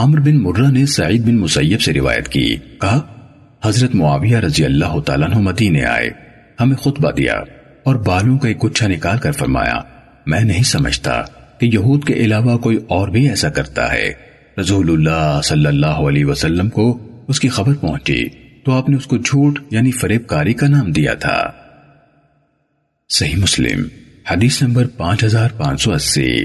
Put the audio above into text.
عمر بن مرہ نے سعید بن مسیب سے روایت کی۔ کہا، حضرت معاویہ رضی اللہ تعالیٰ عنہ مدینے آئے، ہمیں خطبہ دیا اور بالوں کا ایک گچھا نکال کر فرمایا، میں نہیں سمجھتا کہ یہود کے علاوہ کوئی اور بھی ایسا کرتا ہے۔ رسول اللہ صلی اللہ علیہ وسلم کو اس کی خبر پہنچی، تو آپ نے اس کو جھوٹ یعنی فریب کاری کا نام دیا تھا۔ صحیح مسلم، حدیث نمبر پانچ ہزار پانچ سو اسی۔